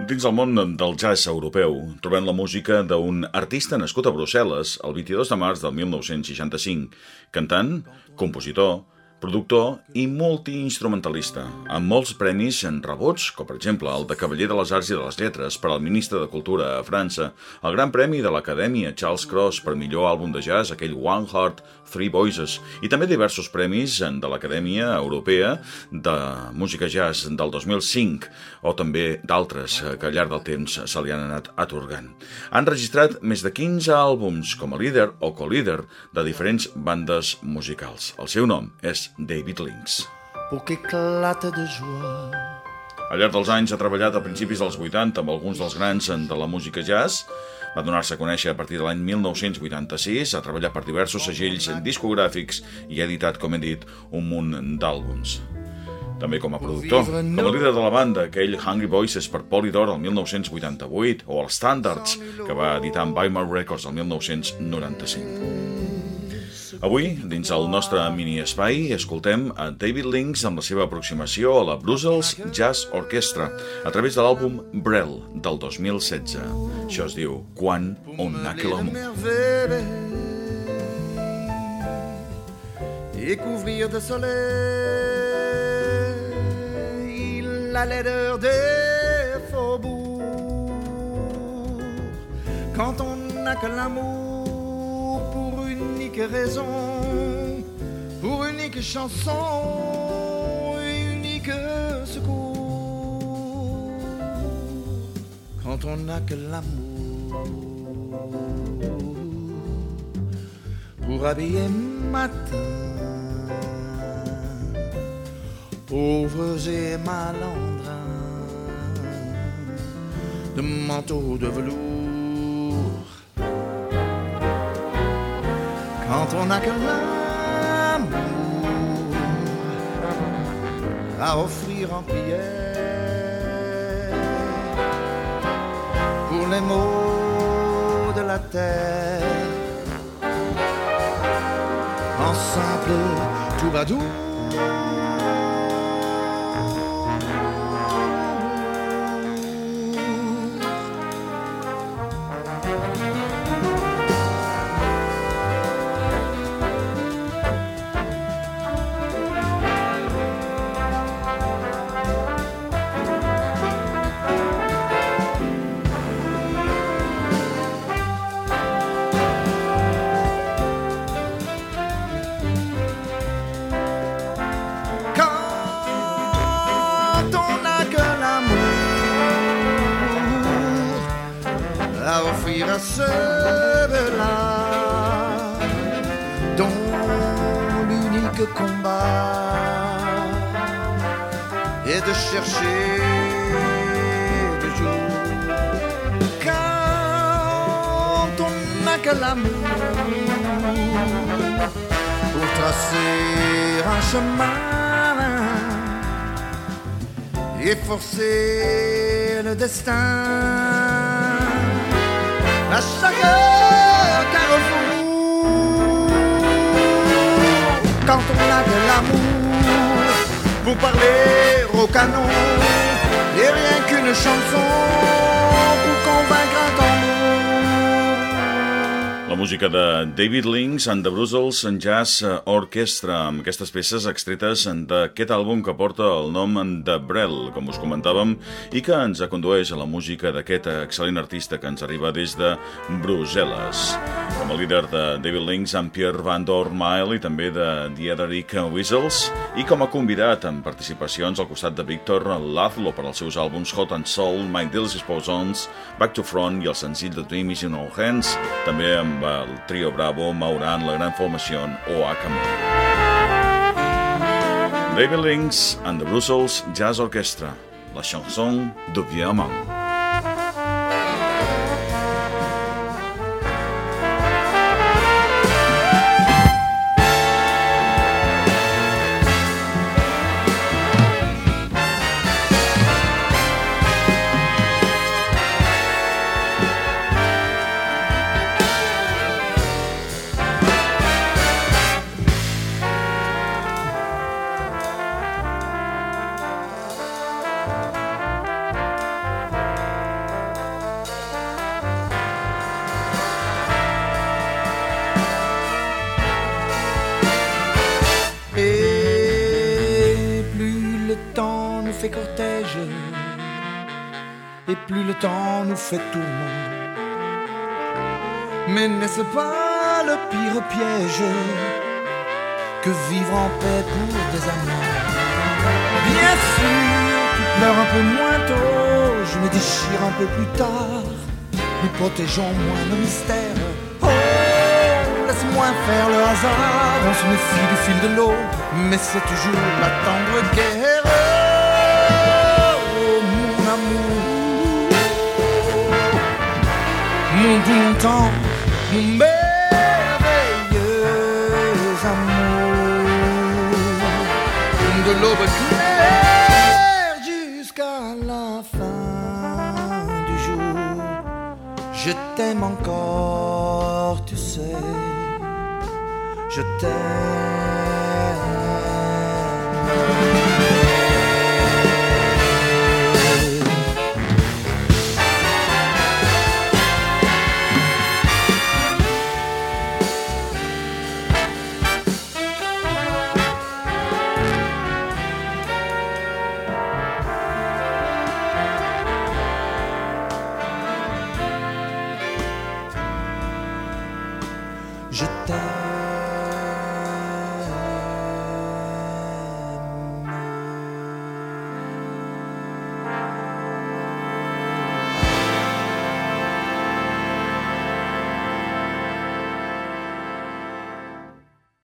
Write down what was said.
Dins el món del jazz europeu, trobem la música d'un artista nascut a Brussel·les el 22 de març del 1965, cantant, compositor, productor i multiinstrumentalista, amb molts premis en rebots, com per exemple el de Cavaller de les Arts i de les Lletres per al ministre de Cultura a França, el Gran Premi de l'Acadèmia Charles Cross per millor àlbum de jazz, aquell One Heart, Three Voices, i també diversos premis de l'Acadèmia Europea de Música Jazz del 2005, o també d'altres que al llarg del temps se li han anat atorgant. Han registrat més de 15 àlbums com a líder o co-líder de diferents bandes musicals. El seu nom és David Lynx. pour qu'éclate de joie Al llarg dels anys ha treballat a principis dels 80 amb alguns dels grans de la música jazz. Va donar-se a conèixer a partir de l'any 1986, ha treballat per diversos segells discogràfics i ha editat, com he dit, un munt d'àlbums. També com a productor, com a líder de la banda, aquell Hungry Voices per Polydor el 1988 o els Standards, que va editar amb Weimar Records el 1995. Avui, dins el nostre mini-espai, escoltem a David Lynx amb la seva aproximació a la Brussels Jazz Orchestra a través de l'àlbum Brel del 2016. Això es diu Quan on émerveiller et couvrir de soleil la laideur des faubourgs. Quand on n'a que l'amour raison, pour unique chanson, et unique secours. Quand on n'a que l'amour pour habiller matin. Pauvres et malandrins de manteaux de velours. Quand on n'a que l'amour à offrir en prière pour les mots de la terre en simple troubadour. Quand à offrir à ceux-là dont l'unique combat est de chercher toujours. Quand on n'a que l'amour pour tracer un chemin et forcer le destin à chaque carrefour. Quand on a de l'amour pour parler au canon et rien qu'une chanson La música de David Lynx and the Brussels Jazz Orchestra, amb aquestes peces extretes d'aquest àlbum que porta el nom de Brel, com us comentàvem, i que ens condueix a la música d'aquest excel·lent artista que ens arriba des de Brussel·les. Com a líder de David Lynx amb Pierre Van Dormael i també de The Ederic Whistles, i com a convidat en participacions al costat de Victor Lazlo per als seus àlbums Hot and Soul, My Deals Disposons, Back to Front i el senzill The Dream is in Our Hands, també amb el trio Bravo, Mauran, la gran formació o. David Lynx and the Brussels Jazz Orchestra, la chanson de Vieux Amant. Cortège, et plus le temps nous fait tourment. Mais n'est-ce pas le pire piège que vivre en paix pour des amants? Bien sûr, tu pleures un peu moins tôt, je me déchire un peu plus tard. Nous protégeons moins nos mystères. Oh, laisse-moi faire le hasard. On se méfie du fil de l'eau, mais c'est toujours la tendre guerre. mon bon temps, mon merveilleux amour. De l'aube claire jusqu'à la fin du jour, je t'aime encore, tu sais, je t'aime.